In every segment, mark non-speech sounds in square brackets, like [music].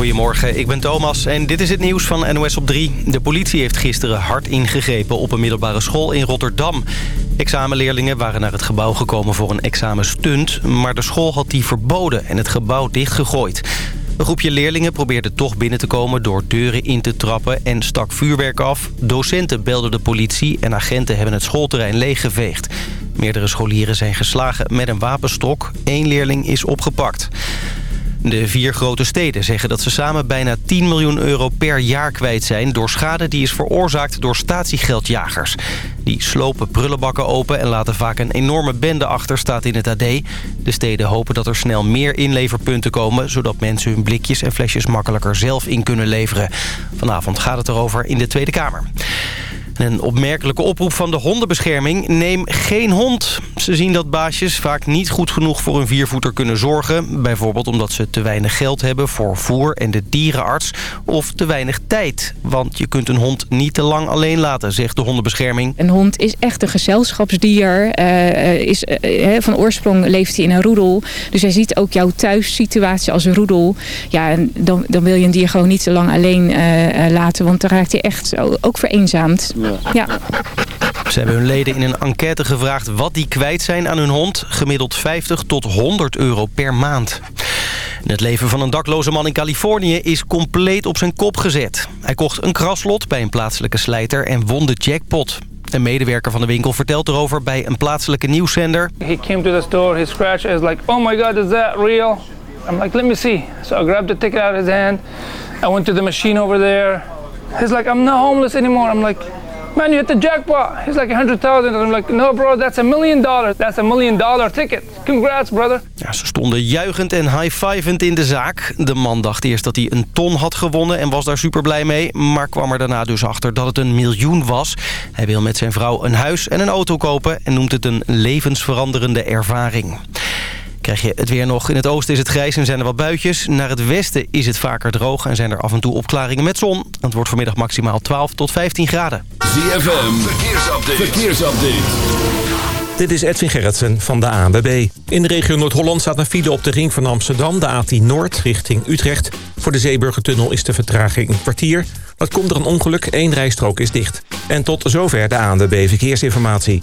Goedemorgen, ik ben Thomas en dit is het nieuws van NOS op 3. De politie heeft gisteren hard ingegrepen op een middelbare school in Rotterdam. Examenleerlingen waren naar het gebouw gekomen voor een examenstunt... maar de school had die verboden en het gebouw dichtgegooid. Een groepje leerlingen probeerde toch binnen te komen door deuren in te trappen en stak vuurwerk af. Docenten belden de politie en agenten hebben het schoolterrein leeggeveegd. Meerdere scholieren zijn geslagen met een wapenstok. Eén leerling is opgepakt. De vier grote steden zeggen dat ze samen bijna 10 miljoen euro per jaar kwijt zijn... door schade die is veroorzaakt door statiegeldjagers. Die slopen prullenbakken open en laten vaak een enorme bende achter, staat in het AD. De steden hopen dat er snel meer inleverpunten komen... zodat mensen hun blikjes en flesjes makkelijker zelf in kunnen leveren. Vanavond gaat het erover in de Tweede Kamer. Een opmerkelijke oproep van de hondenbescherming. Neem geen hond. Ze zien dat baasjes vaak niet goed genoeg voor een viervoeter kunnen zorgen. Bijvoorbeeld omdat ze te weinig geld hebben voor voer en de dierenarts. Of te weinig tijd. Want je kunt een hond niet te lang alleen laten, zegt de hondenbescherming. Een hond is echt een gezelschapsdier. Uh, is, uh, van oorsprong leeft hij in een roedel. Dus hij ziet ook jouw thuissituatie als een roedel. Ja, en dan, dan wil je een dier gewoon niet te lang alleen uh, laten. Want dan raakt hij echt ook vereenzaamd. Ja. Ze hebben hun leden in een enquête gevraagd wat die kwijt zijn aan hun hond. Gemiddeld 50 tot 100 euro per maand. Het leven van een dakloze man in Californië is compleet op zijn kop gezet. Hij kocht een kraslot bij een plaatselijke slijter en won de jackpot. Een medewerker van de winkel vertelt erover bij een plaatselijke nieuwszender. He came to the store, he scratched, is like, oh my god, is that real? I'm like, let me see. So I grabbed the ticket out of his hand. I went to the machine over there. He's like, I'm not homeless anymore. I'm like, man, you hit the jackpot. He's like 100,000. I'm like, no bro, that's a million dollars. That's a million dollar ticket. Congrats, brother. Ja, ze stonden juichend en high-fivend in de zaak. De man dacht eerst dat hij een ton had gewonnen en was daar super blij mee. Maar kwam er daarna dus achter dat het een miljoen was. Hij wil met zijn vrouw een huis en een auto kopen en noemt het een levensveranderende ervaring. Krijg je het weer nog. In het oosten is het grijs en zijn er wat buitjes. Naar het westen is het vaker droog en zijn er af en toe opklaringen met zon. Het wordt vanmiddag maximaal 12 tot 15 graden. ZFM, verkeersupdate. verkeersupdate. Dit is Edwin Gerritsen van de ANWB. In de regio Noord-Holland staat een file op de ring van Amsterdam... de A10 Noord richting Utrecht. Voor de Zeeburgertunnel is de vertraging een kwartier. Dat komt er een ongeluk, één rijstrook is dicht. En tot zover de ANWB Verkeersinformatie.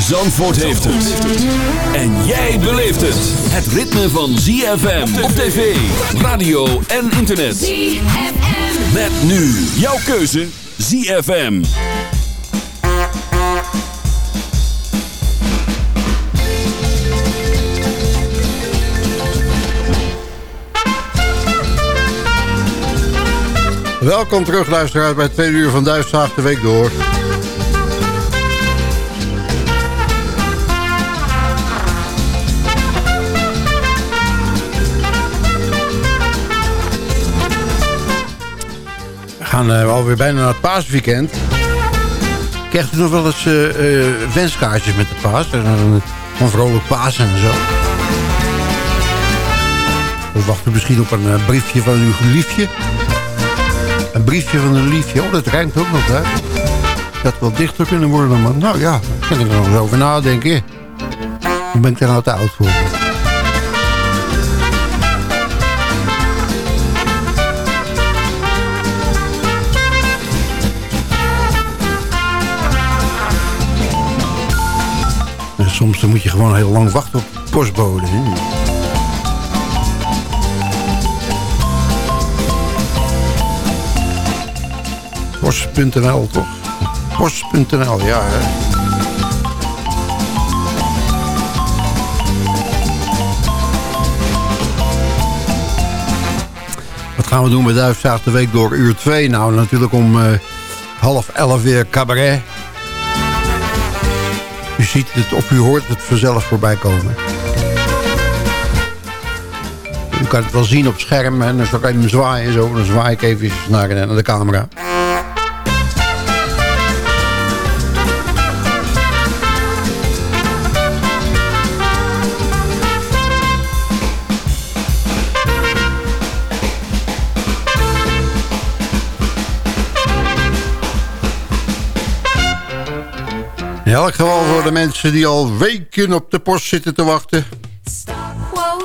Zandvoort heeft het. En jij beleeft het. Het ritme van ZFM op tv, radio en internet. ZFM. Met nu jouw keuze ZFM. Welkom terug luisteraars bij twee uur van Duitsdag de week door. Gaan uh, alweer bijna naar het paasweekend. Krijgt u nog wel eens uh, uh, wenskaartjes met de paas? Van vrolijk Pasen en zo. Of wacht u misschien op een briefje van uw liefje? Een briefje van een liefje. Oh, dat rijmt ook nog, hè? Dat wel dichter kunnen worden, maar nou ja, daar kan ik er nog over nadenken. Hoe ben ik daar nou te oud voor? Soms dan moet je gewoon heel lang wachten op postbode. Hè? Post.nl toch? Post.nl, ja hè. Wat gaan we doen met Duifzaag de Week door uur 2? Nou, natuurlijk om uh, half elf weer cabaret ziet het of u hoort het vanzelf voorbij komen. U kan het wel zien op het scherm en dan kan je hem zwaaien. Zo, dan zwaai ik even naar de camera. In elk geval voor de mensen die al weken op de post zitten te wachten. Stop,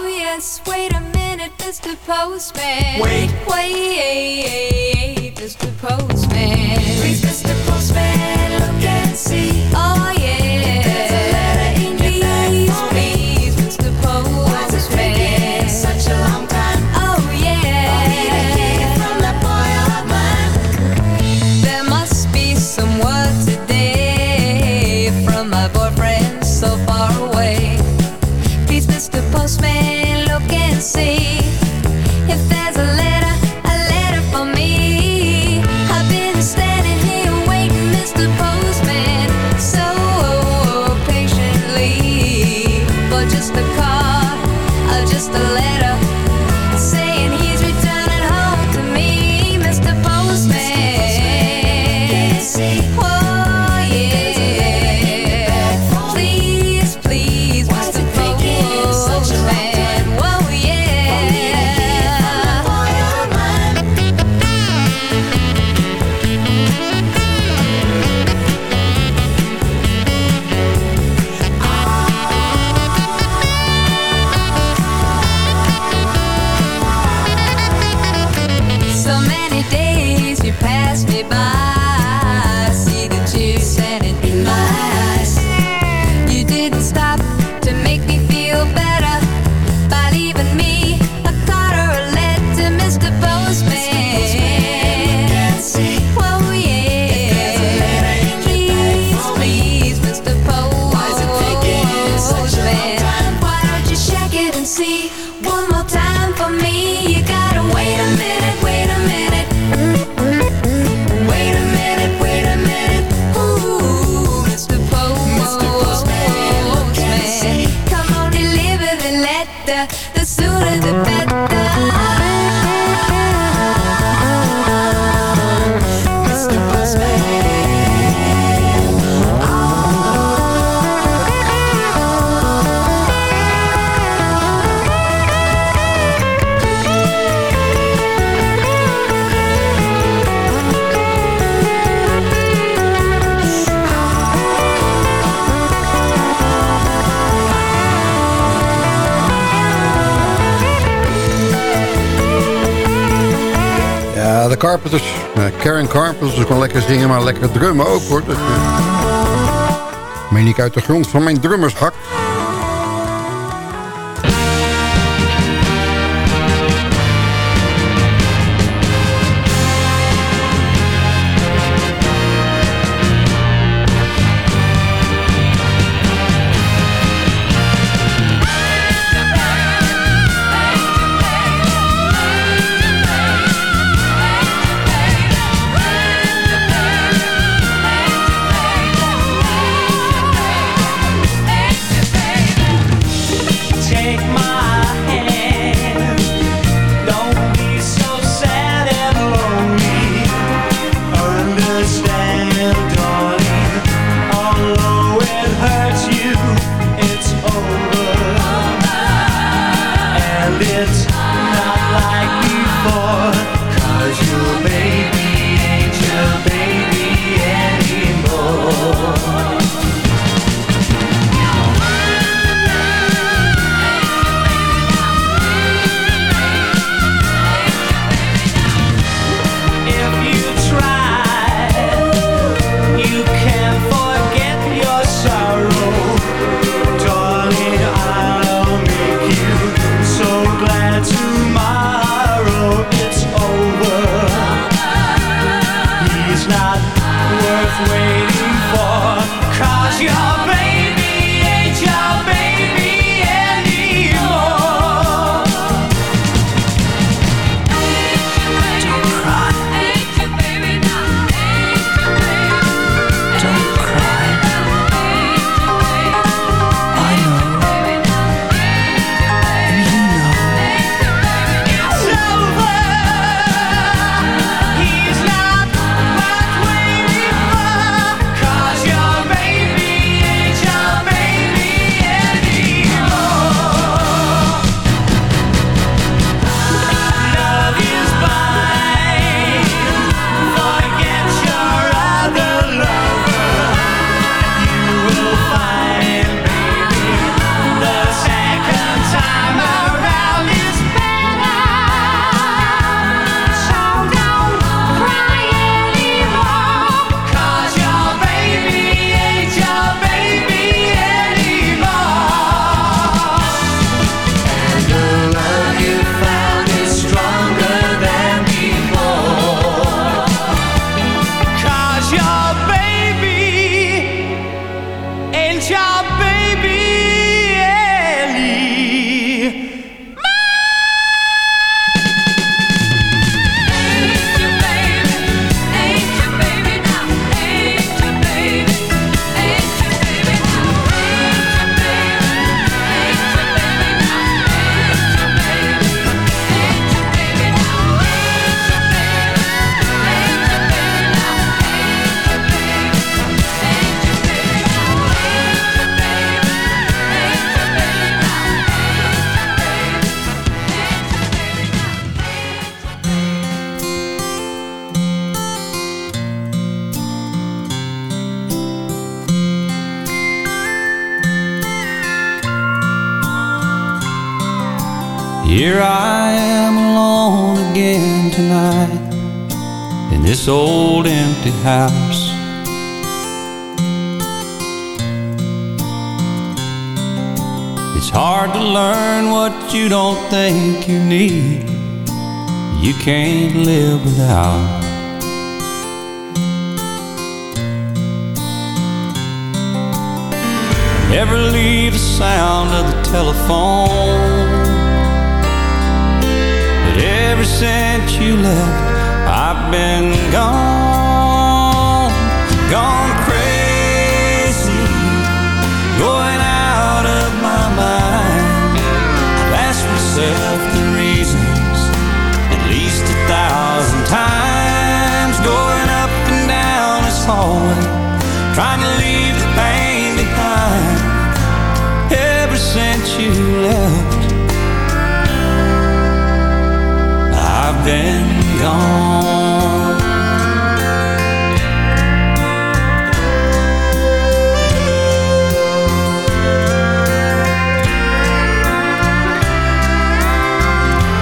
yes, wait a minute, Mr. Postman. Wait, wait, the sooner the better. de Carpenters. Eh, Karen Carpenters kan lekker zingen, maar lekker drummen ook hoor. Dus, meen ik uit de grond van mijn drummershak. Tonight in this old empty house. It's hard to learn what you don't think you need. You can't live without. Never leave the sound of the telephone. Ever since you left, I've been gone, gone crazy, going out of my mind. I've asked myself the reasons at least a thousand times, going up and down this hallway, Been gone.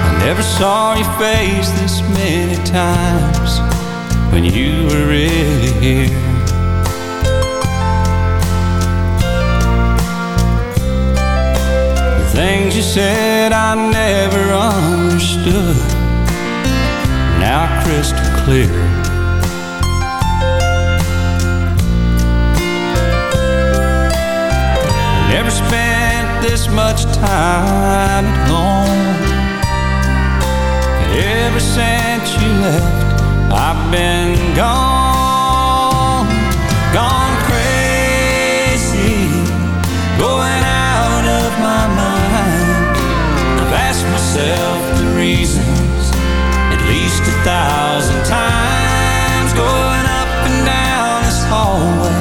I never saw your face this many times when you were really here. The things you said I never understood now crystal clear. I never spent this much time at home. Ever since you left, I've been gone, thousand times going up and down this hallway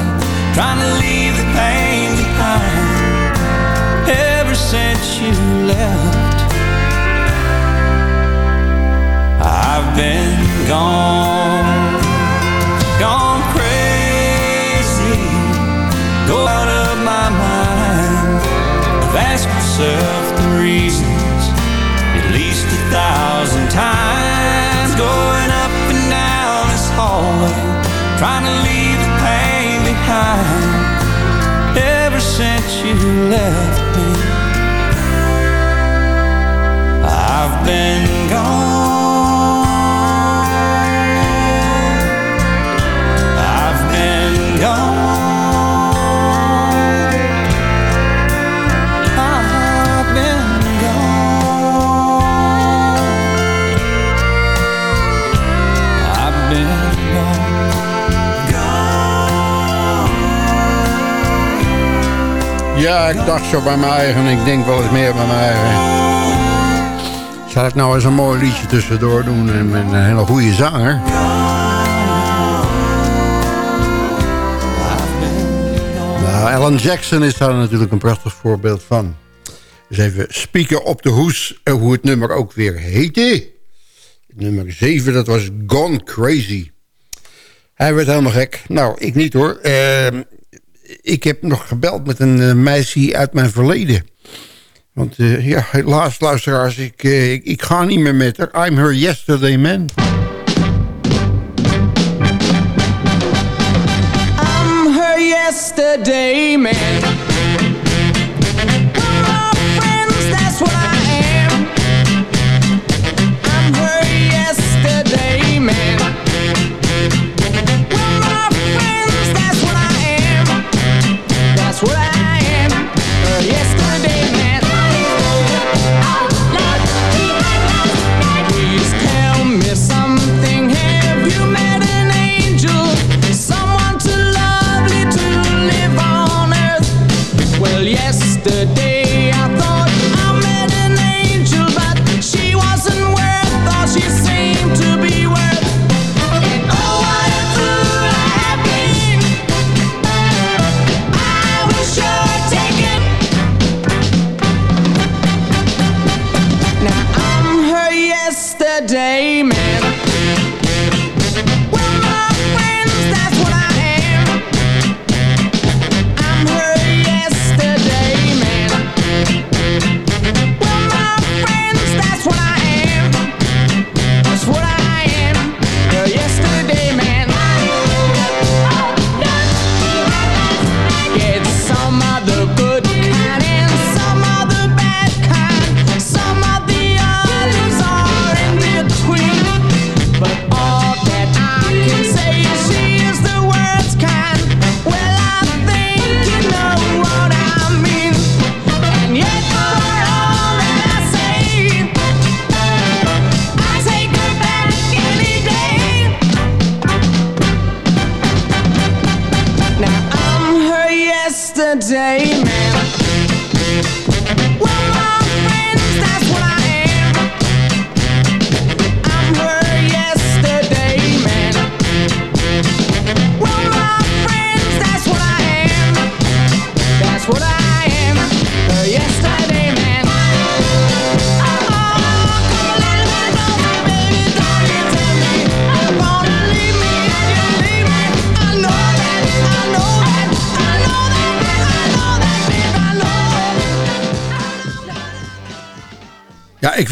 trying to leave the pain behind. Ever since you left I've been gone gone crazy. Go out of my mind. I've asked myself the reasons at least a thousand times trying to leave the pain behind. Ever since you left me I've been Ja, ik dacht zo bij mijn eigen. Ik denk wel eens meer bij eigen. Zal ik nou eens een mooi liedje tussendoor doen en met een hele goede zanger? Nou, Alan Jackson is daar natuurlijk een prachtig voorbeeld van. Dus even spieken op de hoes eh, hoe het nummer ook weer heette. Nummer 7, dat was Gone Crazy. Hij werd helemaal gek. Nou, ik niet hoor. Uh, ik heb nog gebeld met een uh, meisje uit mijn verleden. Want uh, ja, helaas luisteraars, ik, uh, ik, ik, ga niet meer met haar. I'm her yesterday man. I'm her yesterday man.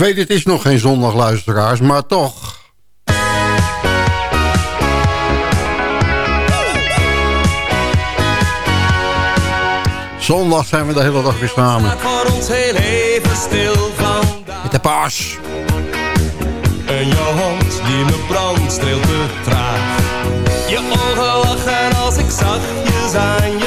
Weet het is nog geen zondagluisteraars, maar toch. Zondag zijn we de hele dag weer samen. voor ons heel even stil vandaag. Met de paas. En jouw hand die me brandt streelt te traag. Je ogen lachen als ik zachtjes aan je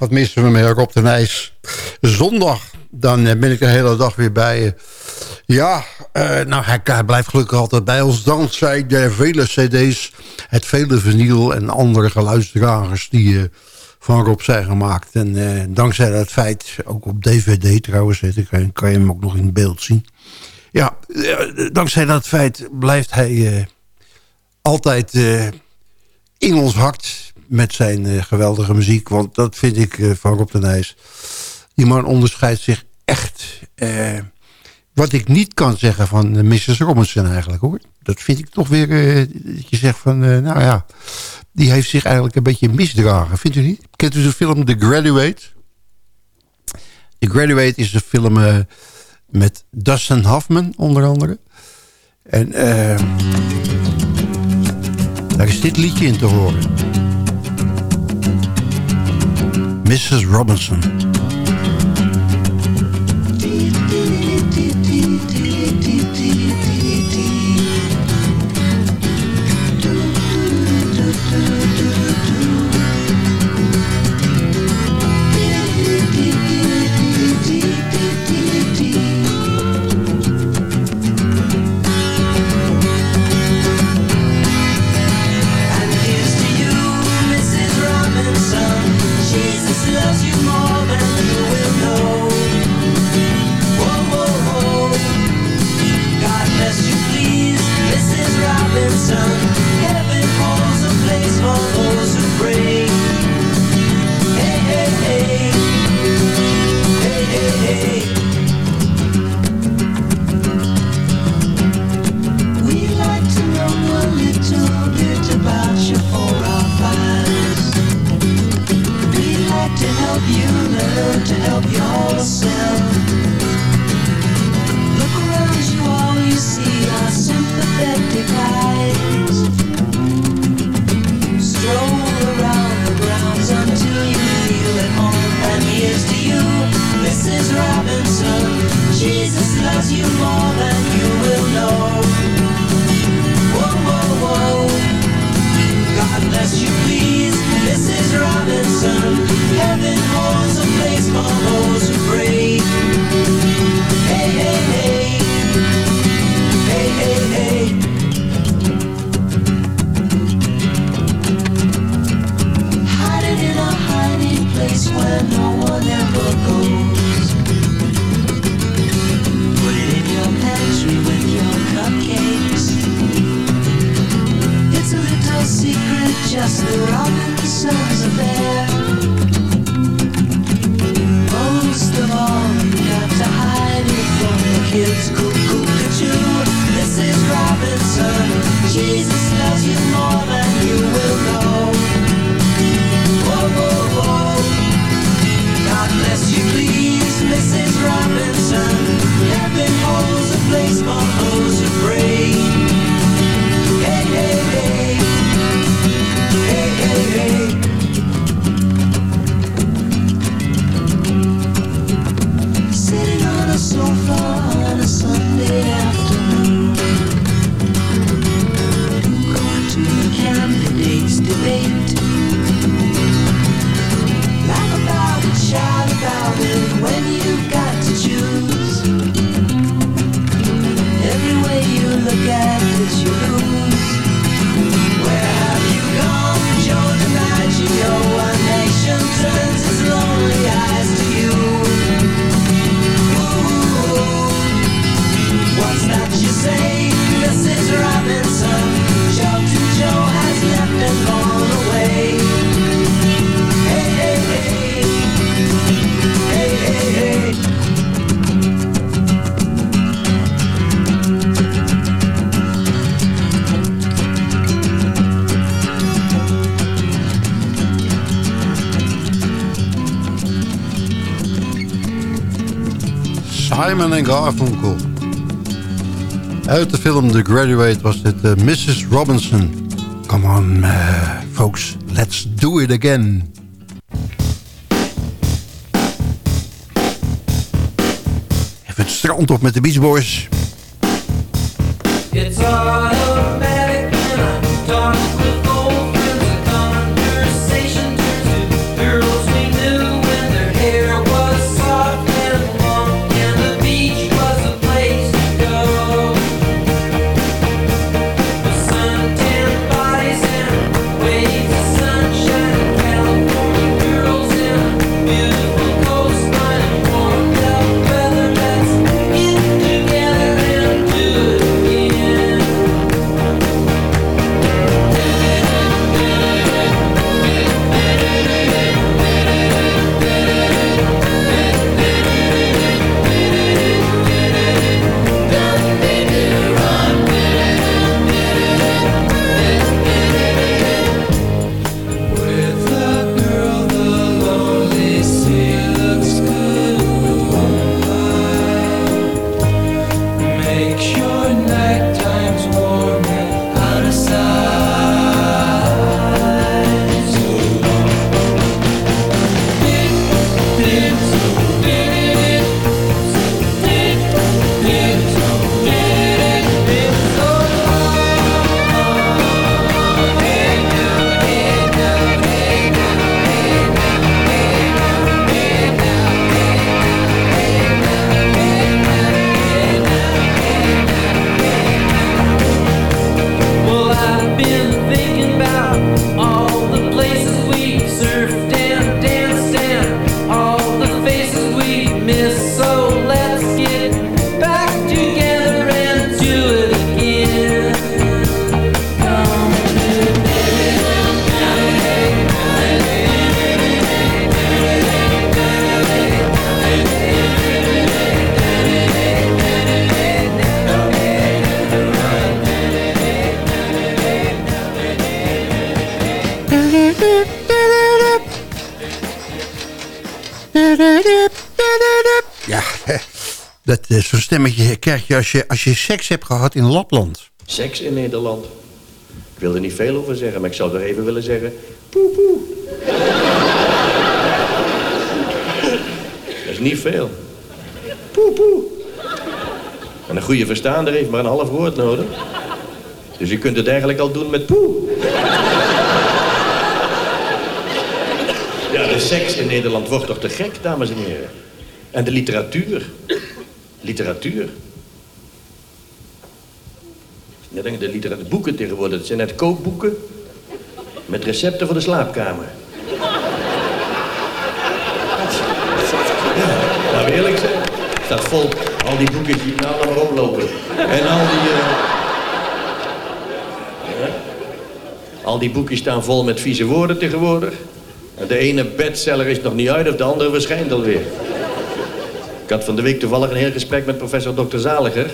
wat missen we meer op de Nijs. Zondag, dan eh, ben ik de hele dag weer bij. Ja, eh, nou, hij, blijft gelukkig altijd bij ons. Dankzij de vele cd's, het vele vinyl en andere geluidsdragers die eh, van Rob zijn gemaakt. En dankzij dat feit, ook op DVD trouwens, kan, kan je hem ook nog in beeld zien. Ja, dankzij dat feit blijft hij altijd in ons hart met zijn eh, geweldige muziek. Want dat vind ik eh, van Rob de Nijs. Die man onderscheidt zich echt. eh, wat ik niet kan zeggen van Mrs. Robinson eigenlijk hoor. Dat vind ik toch weer dat je zegt van, nou ja, die heeft zich eigenlijk een beetje misdragen. Vindt u niet? Kent u de film The Graduate? The Graduate is een film met Dustin Hoffman onder andere. En daar is dit liedje in te horen. Mrs. Robinson. small Uit de film The Graduate was dit eh, Mrs. Robinson. Come on, eh, folks, let's do it again. Even het strand op met de Beach Boys. Stemmetje krijg je als, je als je seks hebt gehad in Lapland. Seks in Nederland. Ik wil er niet veel over zeggen, maar ik zou er even willen zeggen... Poe, poe. Dat is niet veel. Poe, poe. En een goede verstaander heeft maar een half woord nodig. Dus je kunt het eigenlijk al doen met poe. Ja, de seks in Nederland wordt toch te gek, dames en heren. En de literatuur. Literatuur. Ik, de literatuur, boeken tegenwoordig, het zijn net kookboeken met recepten voor de slaapkamer. We eerlijk zijn. Staat vol, al die boeken die nou allemaal oplopen. En al die... eh. Al die boekjes staan vol met vieze woorden tegenwoordig. En de ene bestseller is nog niet uit of de andere verschijnt alweer. Ik had van de week toevallig een heel gesprek met professor Dr. Zaliger.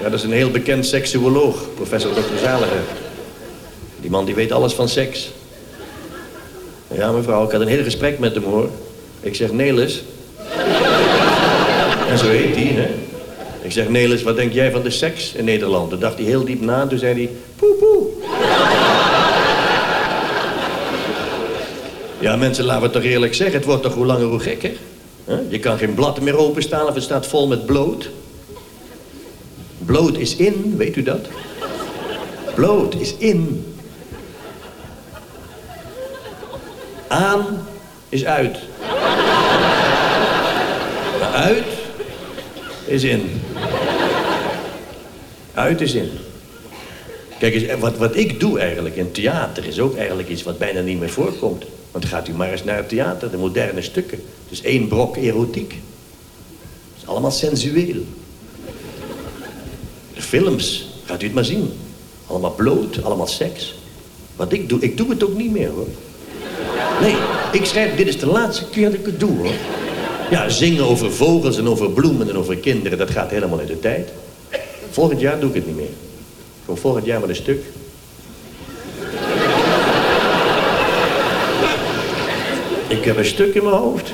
Ja, dat is een heel bekend seksuoloog, professor Dr. Zaliger. Die man die weet alles van seks. Ja, mevrouw, ik had een heel gesprek met hem, hoor. Ik zeg, Nelis. En zo heet hij, hè. Ik zeg, Nelis, wat denk jij van de seks in Nederland? Toen dacht hij heel diep na en toen zei hij, poe poe. Ja, mensen, laten we het toch eerlijk zeggen. Het wordt toch hoe langer hoe gekker. Je kan geen blad meer openstaan of het staat vol met bloot. Bloot is in, weet u dat? Bloot is in. Aan is uit. Maar uit is in. Uit is in. Kijk eens, en wat, wat ik doe eigenlijk in theater is ook eigenlijk iets wat bijna niet meer voorkomt. Want gaat u maar eens naar het theater, de moderne stukken. Dus één brok erotiek. Het is allemaal sensueel. De films, gaat u het maar zien. Allemaal bloot, allemaal seks. Wat ik doe, ik doe het ook niet meer hoor. Nee, ik schrijf, dit is de laatste keer dat ik het doe hoor. Ja, zingen over vogels en over bloemen en over kinderen, dat gaat helemaal uit de tijd. Volgend jaar doe ik het niet meer. Gewoon volgend jaar maar een stuk. Ik heb een stuk in mijn hoofd.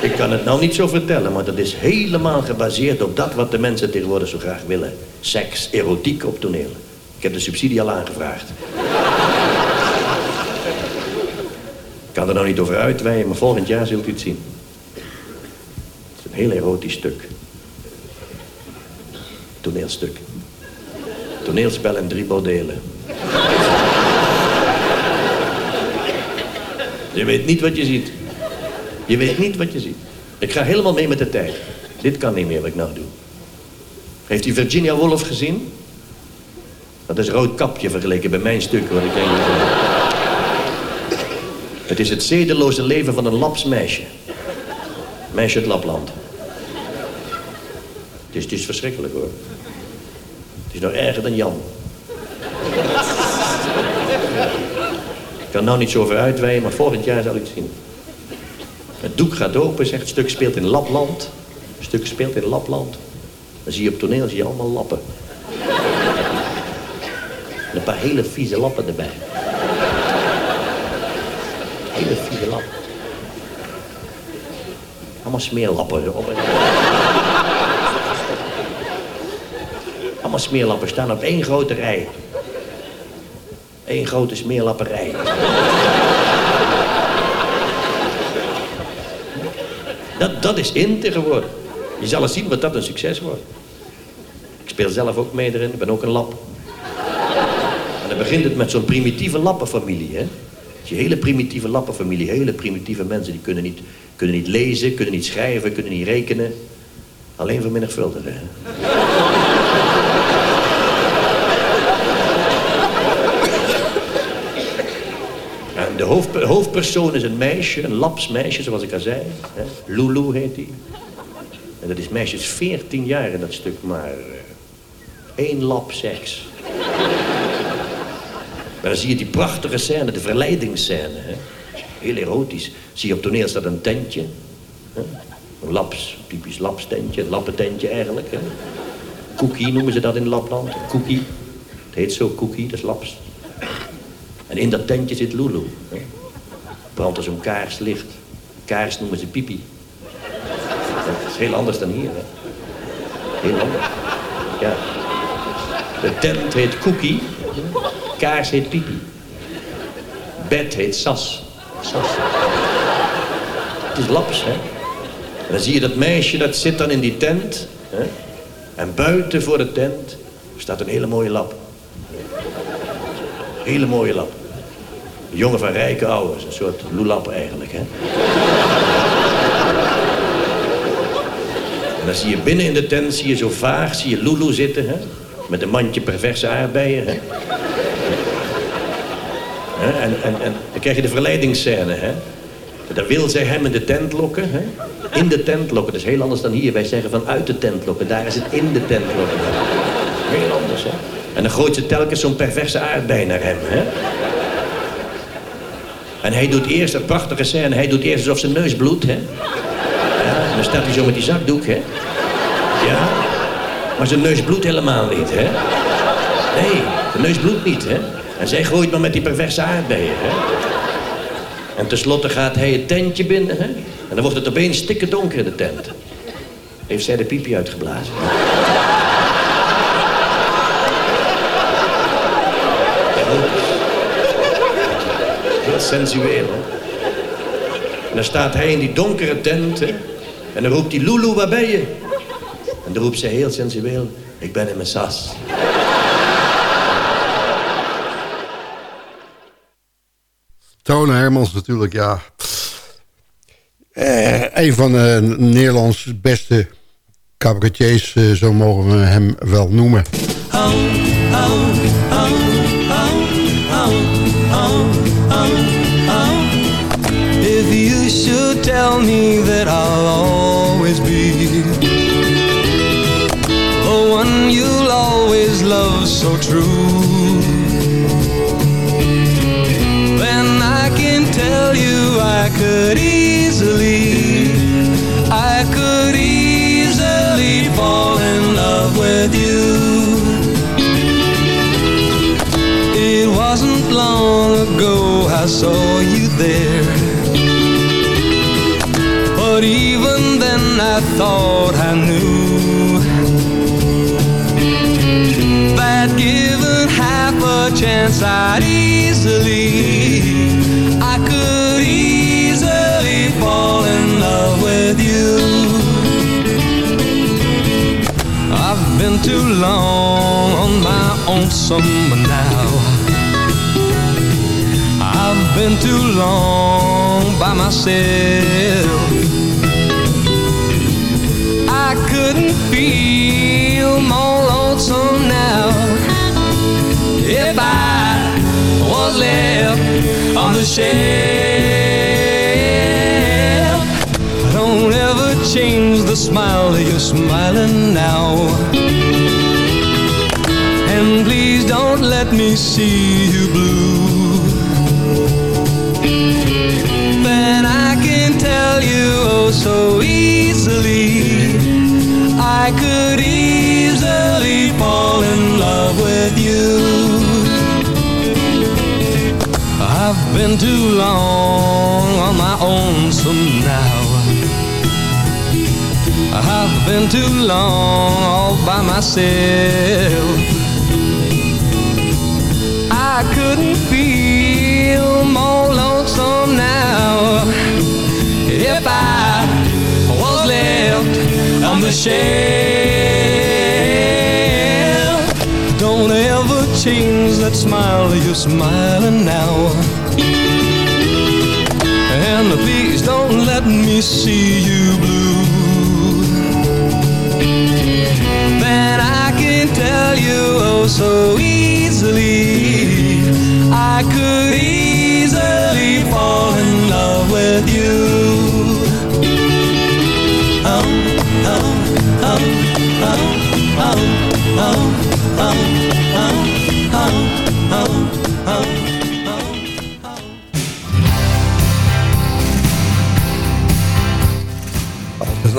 Ik kan het nou niet zo vertellen, maar dat is helemaal gebaseerd op dat wat de mensen tegenwoordig zo graag willen. Seks, erotiek op toneel. Ik heb de subsidie al aangevraagd. Ik kan er nou niet over uitweiden, maar volgend jaar zult u het zien. Het is een heel erotisch stuk. Toneelstuk. Toneelspel in drie bordelen. Je weet niet wat je ziet. Je weet niet wat je ziet. Ik ga helemaal mee met de tijd. Dit kan niet meer wat ik nou doe. Heeft u Virginia Woolf gezien? Dat is rood kapje vergeleken bij mijn stuk wat ik doe. Het is het zedeloze leven van een Laps meisje. Uit Lapland. Het is, het is verschrikkelijk hoor. Is nog erger dan Jan. Ik kan nou niet zo over uitweiden, maar volgend jaar zal ik het zien. Het doek gaat open, zegt het stuk speelt in Lapland. Het stuk speelt in Lapland. Dan zie je op toneel zie je allemaal lappen. En een paar hele vieze lappen erbij. Hele vieze lappen. Allemaal smeerlappen erop. Allemaal smeerlappen staan op één grote rij. Eén grote smeerlapperij. Dat, dat is in tegenwoordig. Je zal eens zien wat dat een succes wordt. Ik speel zelf ook mee erin, ik ben ook een lap. En dan begint het met zo'n primitieve lappenfamilie, hè. Die hele primitieve lappenfamilie, hele primitieve mensen, die kunnen niet, kunnen niet lezen, kunnen niet schrijven, kunnen niet rekenen. Alleen vermenigvuldigen, hè. Hoofd, hoofdpersoon is een meisje, een laps meisje, zoals ik al zei. Hè? Lulu heet die. En dat is meisjes 14 jaar in dat stuk, maar eh, één lap seks. Maar dan zie je die prachtige scène, de verleidingsscène. Hè? Heel erotisch. Zie je op toneel staat een tentje. Een laps, typisch lapstentje, een lappententje eigenlijk. Hè? Cookie noemen ze dat in Lapland. Cookie. Het heet zo cookie, dat is laps. En in dat tentje zit Lulu. Hè? Brandt er zo'n kaarslicht. Kaars noemen ze pipi. Dat is heel anders dan hier. Hè? Heel anders. Ja. De tent heet Cookie. Kaars heet pipi. Bed heet Sas. Sas. Het is laps, hè. En dan zie je dat meisje, dat zit dan in die tent. Hè? En buiten voor de tent staat een hele mooie lap. Hele mooie lap. Jongen van rijke ouders. Een soort loelap eigenlijk, hè. En dan zie je binnen in de tent, zie je zo vaag, zie je Lulu zitten, hè. Met een mandje perverse aardbeien. Hè, En, en, en dan krijg je de verleidingsscène, hè. Dan wil zij hem in de tent lokken, hè. In de tent lokken, dat is heel anders dan hier. Wij zeggen van uit de tent lokken, daar is het in de tent lokken. Heel anders, hè. En dan gooit ze telkens zo'n perverse aardbei naar hem, hè. En hij doet eerst, dat prachtige scène, hij doet eerst alsof zijn neus bloedt, hè. Ja, dan staat hij zo met die zakdoek, hè. Ja, maar zijn neus bloedt helemaal niet, hè. Nee, de neus bloedt niet, hè. En zij gooit maar met die perverse aardbeien, hè. En tenslotte gaat hij het tentje binnen, hè. En dan wordt het opeens stikken donker in de tent. Heeft zij de piepje uitgeblazen. Heel sensueel. En dan staat hij in die donkere tent, hè. En dan roept hij, Lulu, waar ben je? En dan roept zij heel sensueel, ik ben in mijn sas. Tone Hermans natuurlijk, ja. Eh, een van de Nederlands beste cabaretiers, eh, zo mogen we hem wel noemen. If me that I'll always be the one you'll always love so true, then I can tell you I could easily, I could easily fall in love with you. It wasn't long ago I saw you there. But even then I thought I knew That given half a chance I'd easily. I could easily fall in love with you. I've been too long on my own summer now. I've been too long by myself. Feel more lonesome now if I was left on the shelf. Don't ever change the smile that you're smiling now. And please don't let me see you blue. Then I can tell you oh so I could easily fall in love with you. I've been too long on my own some now I've been too long all by myself shelf. Don't ever change that smile you're smiling now. And please don't let me see you blue. Then I can tell you oh so easily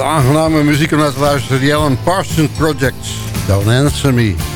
aangename muziek om naar te luisteren. The Parsons Project. Don't answer me.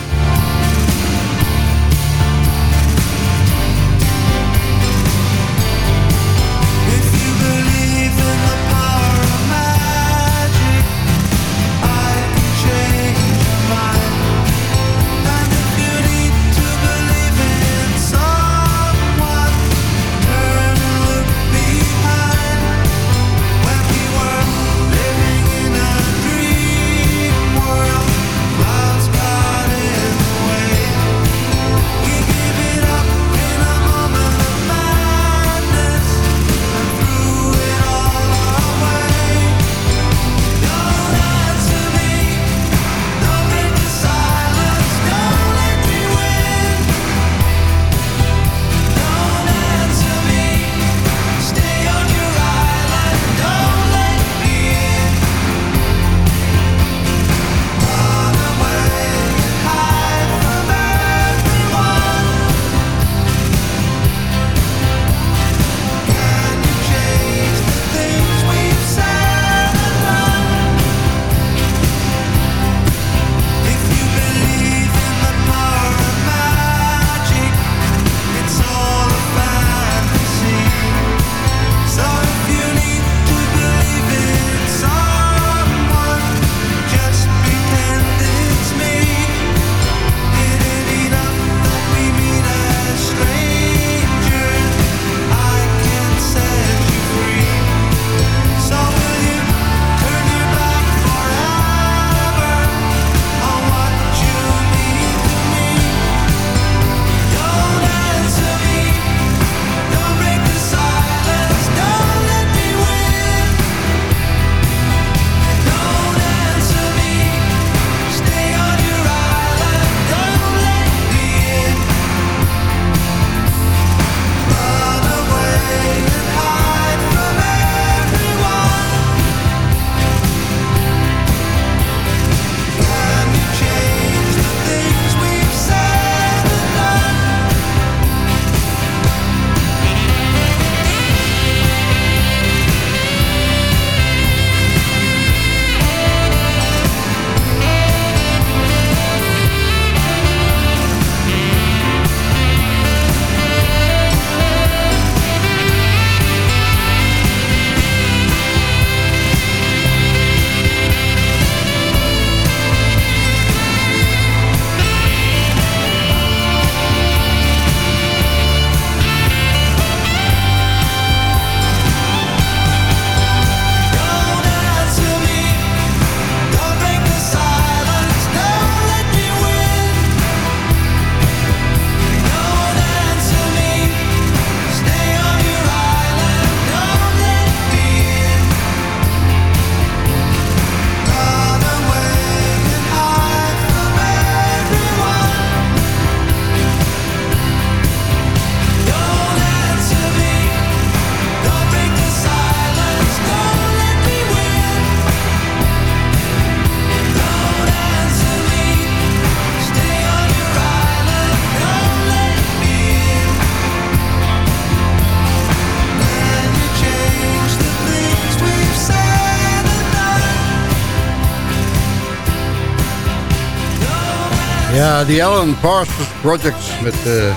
Ja, die Alan Parsons Projects met uh,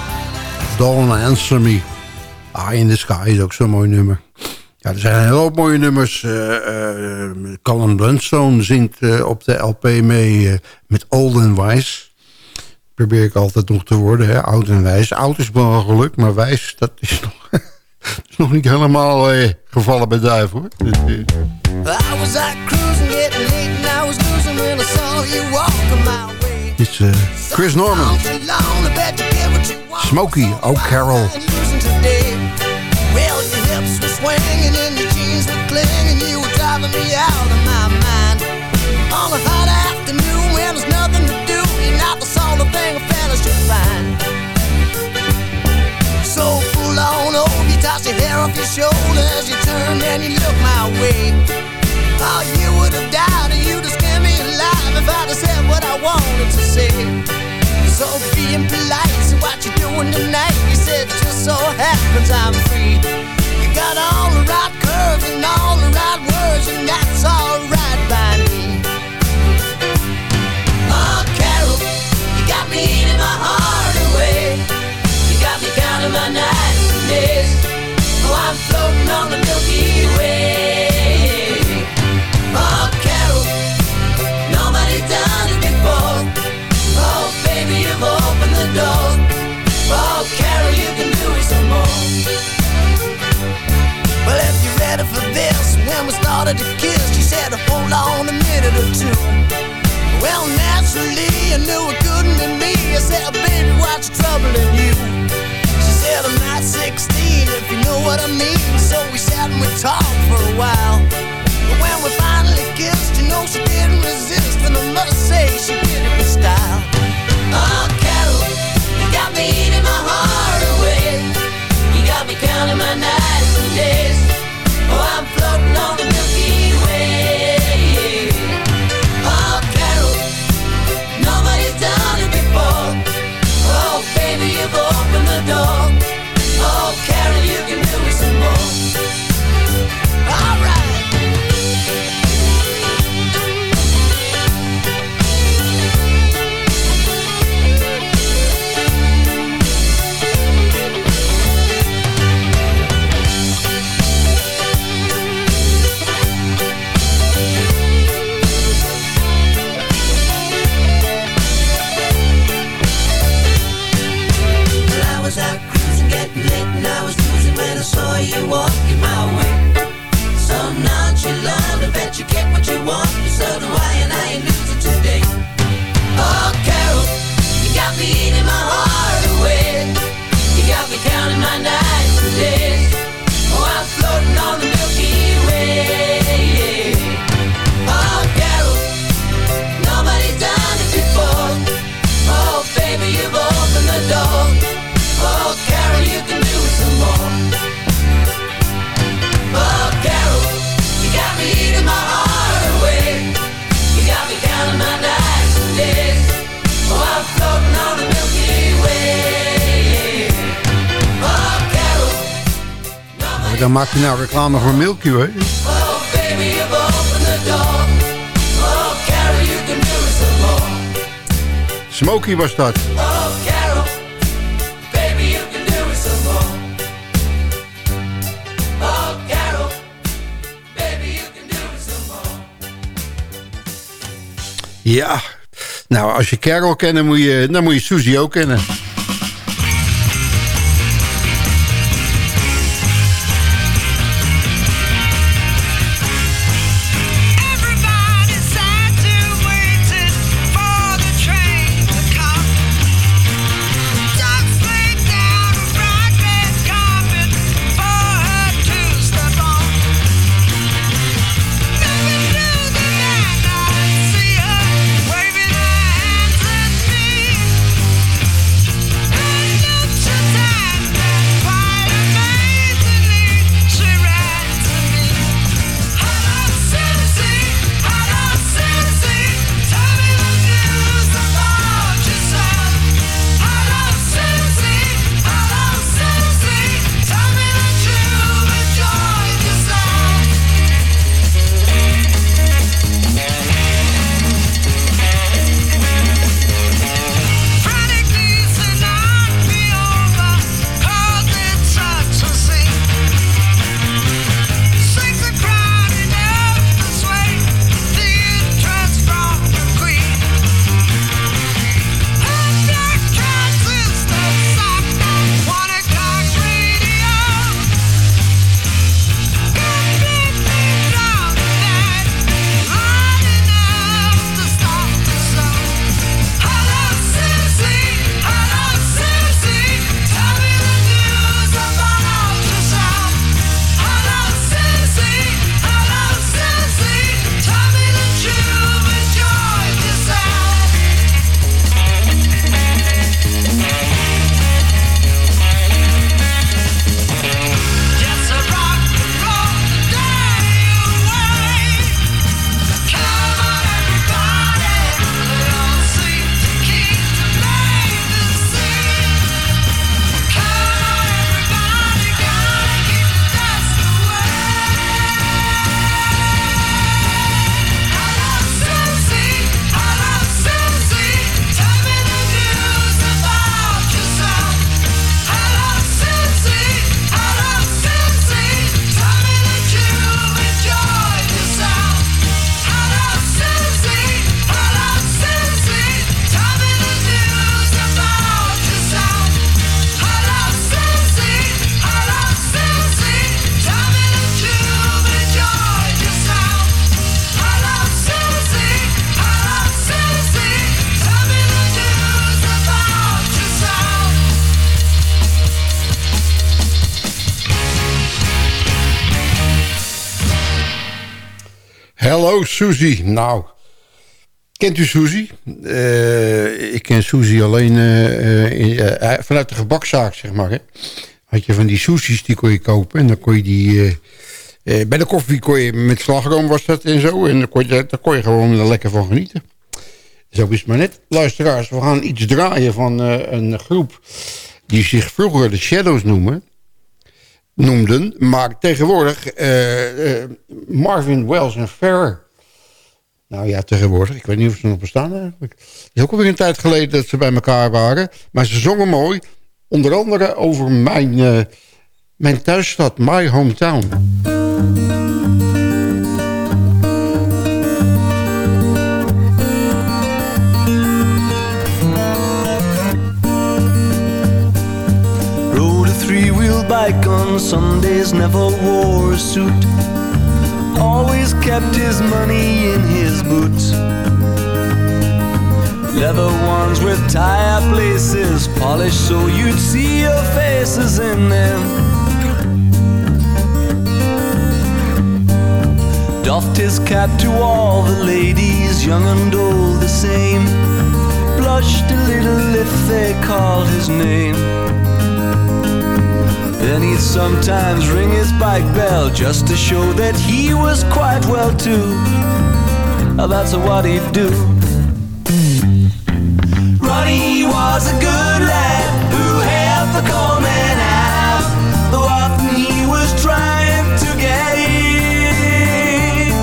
Dawn Answer Me. Ah, in the Sky is ook zo'n mooi nummer. Ja, er zijn hele hoop mooie nummers. Uh, uh, Colin Blunstone zingt op de LP mee met Old and Wise. Probeer ik altijd nog te worden, hè? oud en wijs. Oud is wel geluk, maar wijs, [laughs] dat is nog, nog niet helemaal gevallen bij duif, hoor. Dus, I was cruising, getting late, and I was losing when I saw you walking my. Is eh, Chris Norman. Smokey O'Carroll. Well, your hips were swinging and your jeans were clinging. You were driving me out of my mind. On a hot afternoon when there's nothing to do, you're not the sort of thing a fella should find. So full on old, you toss your hair off your shoulders, you and you my way. Oh, you would have died and you'd if I'd have said what I wanted to say. So being polite, so what you doing tonight? You said just so happens I'm free. You got all the right curves and all the right words, and that's alright by me. Oh, Carol, you got me eating my heart away. You got me counting my nights and days. Oh, I'm floating on the Milky Way. Baby, you've opened the door. Oh, Carol, you can do some more. Oh, Carol, you got me eating my heart away. You got me counting my nights and days. Oh, I'm floating on the Milky Way. Oh, Carol, dan maak je nou reclame voor Milky Way. It some more. Ja, nou als je Carol kent, dan moet je, dan moet je Suzy ook kennen. Suzy. Nou, kent u Suzy? Eh, ik ken Suzy alleen eh, eh, vanuit de gebakzaak, zeg maar. Hè. Had je van die Suzy's, die kon je kopen. En dan kon je die... bij de koffie kon je met slagroom was dat en zo. En daar kon je, daar kon je gewoon er lekker van genieten. Zo is het maar net. Luisteraars, we gaan iets draaien van een groep... die zich vroeger de Shadows noemen noemden. Maar tegenwoordig Marvin Wells en Ferrer. Nou ja, tegenwoordig. Ik weet niet of ze nog bestaan eigenlijk. Het is ook alweer een tijd geleden dat ze bij elkaar waren. Maar ze zongen mooi. Onder andere over mijn, eh, mijn thuisstad, my hometown. Rode a three-wheel bike on Sundays, never wore a suit. Always kept his money in his boots. Leather ones with tire places polished so you'd see your faces in them. Doffed his cap to all the ladies, young and old the same. Blushed a little if they called his name. Then he'd sometimes ring his bike bell just to show that he was quite well too. Now that's what he'd do. Ronnie was a good lad who helped the coal out, though often he was trying to get in.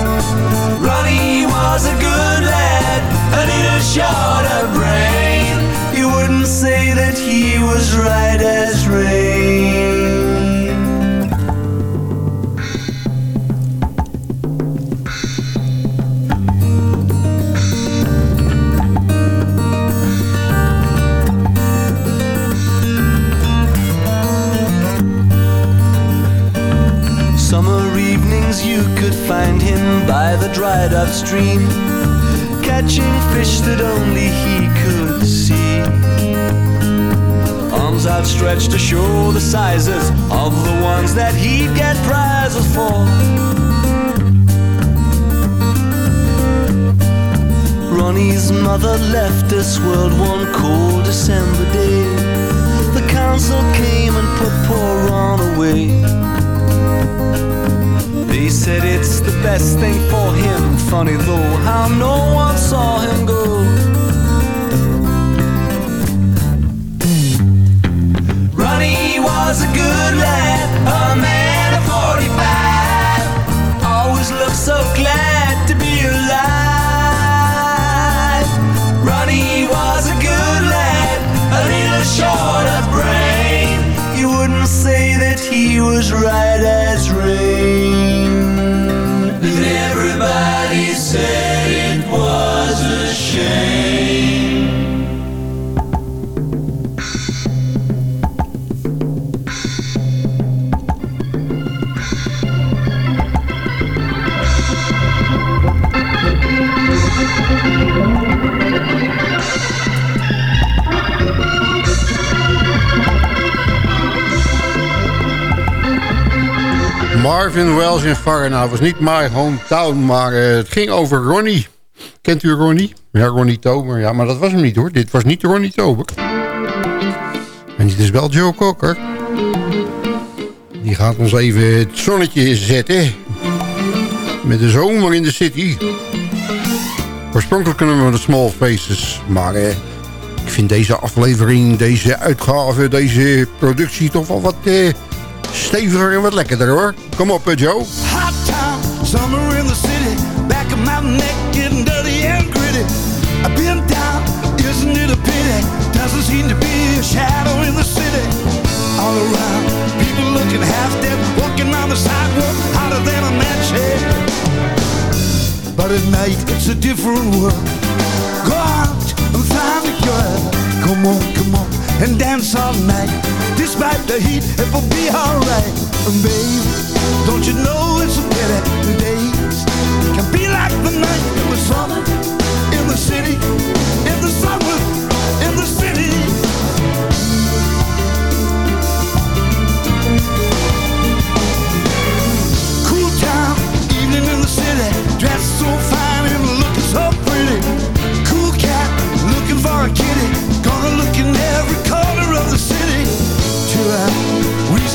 Ronnie was a good lad, a little short of brain. You wouldn't say that he was right as rain. Stream, catching fish that only he could see. Arms outstretched to show the sizes of the ones that he'd get prizes for. Ronnie's mother left this world one cold December day. The council came and put poor Ron away. They said it's the best thing for him. Funny though, how no one saw him go. Ronnie was a good lad, a man of 45. Always looked so glad to be alive. Ronnie was a good lad, a little short of brain. You wouldn't say that he was right as rain. Marvin Wells in het was niet my hometown, maar eh, het ging over Ronnie. Kent u Ronnie? Ja, Ronnie Tober. Ja, maar dat was hem niet hoor. Dit was niet Ronnie Tober. En dit is wel Joe Cocker. Die gaat ons even het zonnetje zetten. Met de zomer in de city. Oorspronkelijk kunnen we de Small Faces. Maar eh, ik vind deze aflevering, deze uitgave, deze productie toch wel wat eh, steviger en wat lekkerder hoor. Kom op eh, Joe. Hot town, summer in the city. Back of my neck getting dirty and gritty. I've been down, isn't it a pity? Doesn't seem to be a shadow in the city. All around, people looking half dead, walking on the sidewalk, hotter than a match head. But at night, it's a different world. Go out and find a girl. Come on, come on, and dance all night. despite the heat, it will be alright. And babe, don't you know it's a pity the days can be like the night in the summer, in the city, in the summer, in the city. Cool town, evening in the city, dressed so fine and looking so pretty. Cool cat, looking for a kitty, gonna look in every.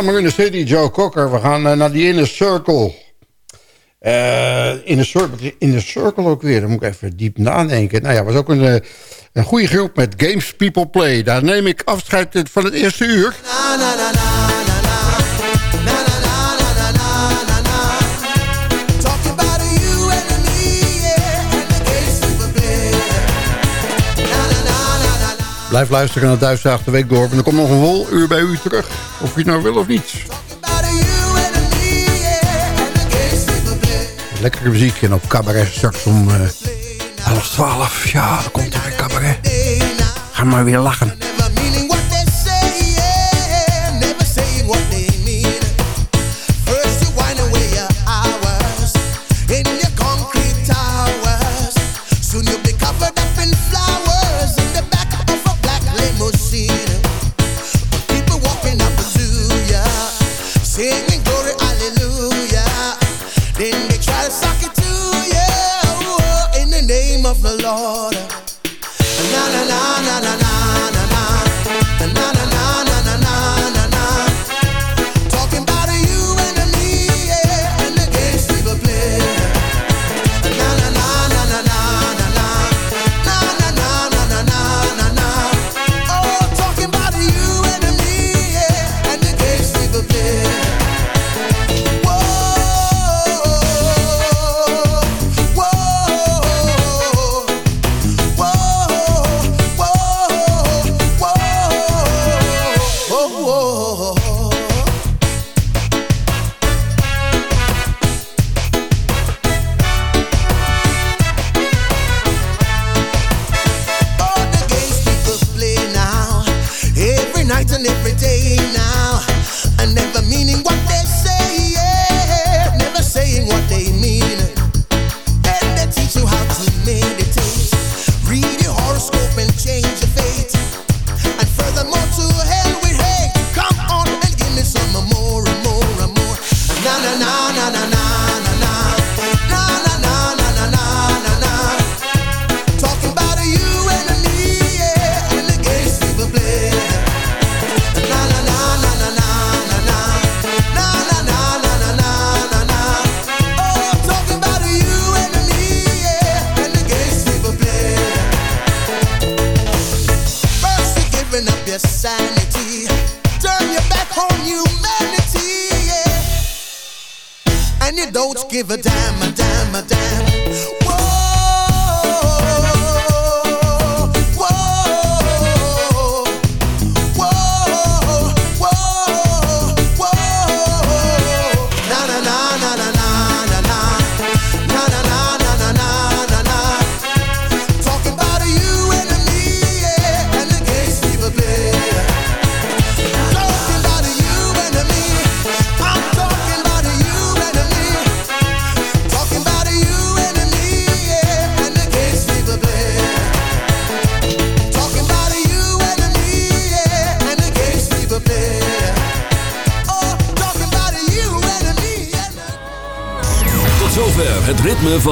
Summer in the City, Joe Cocker. We gaan eh, naar die Inner Circle. Eh Inner Circle. Inner Circle ook weer. Dan moet ik even diep nadenken. Nou ja, was ook een, eh, een goede groep met Games People Play. Daar neem ik afscheid van het eerste uur. Blijf luisteren naar Duitsdag de Week door. En er komt nog een vol uur bij u terug. Of je het nou wil of niet. Lekkere muziek en op cabaret straks om eh, half twaalf. Ja, dan komt er weer cabaret. Ga maar weer lachen.